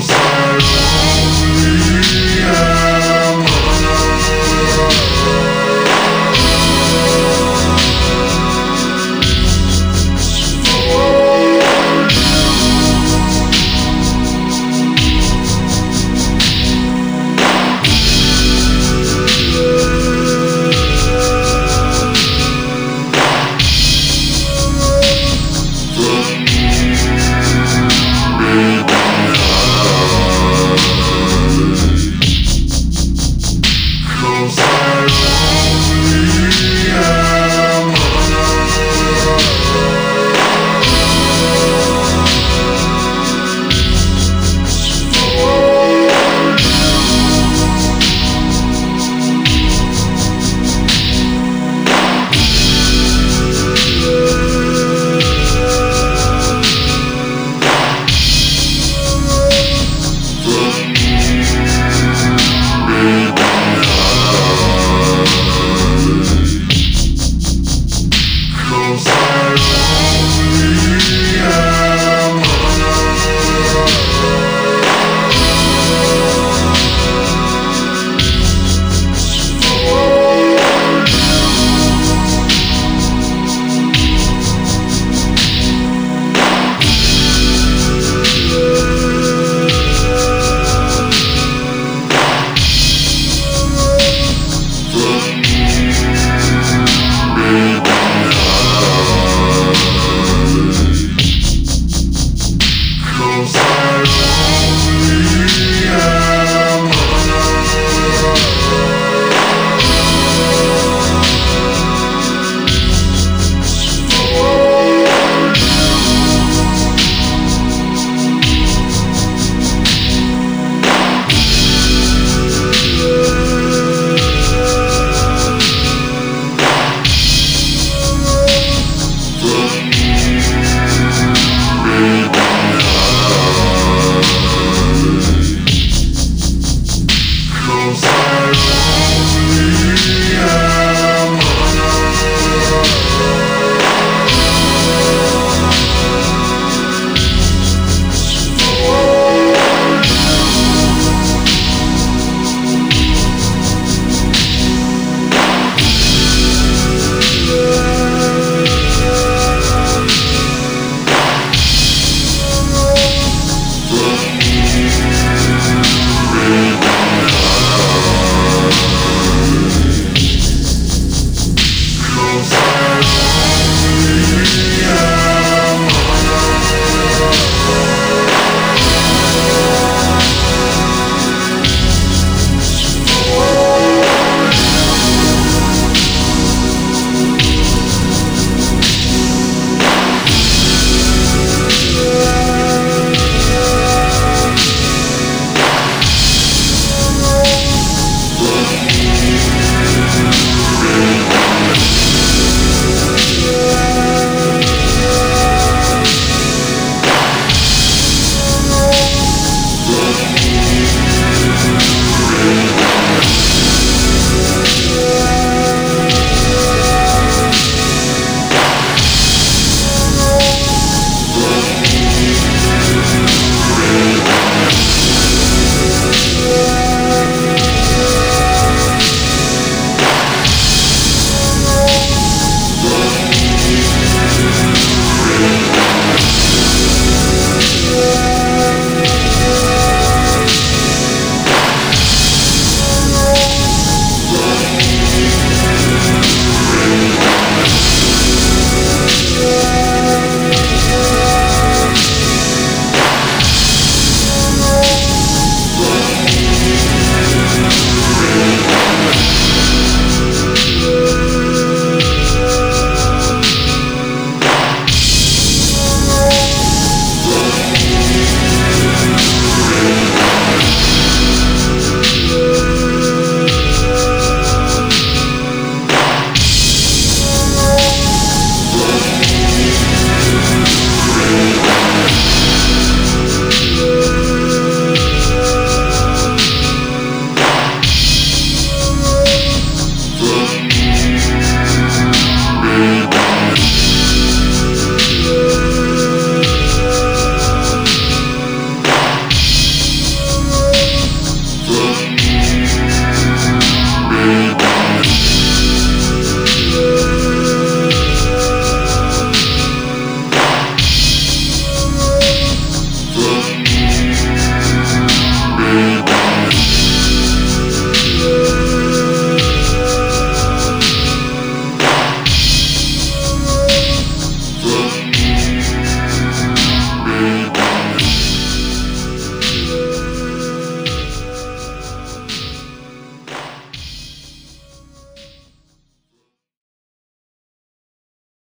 fire.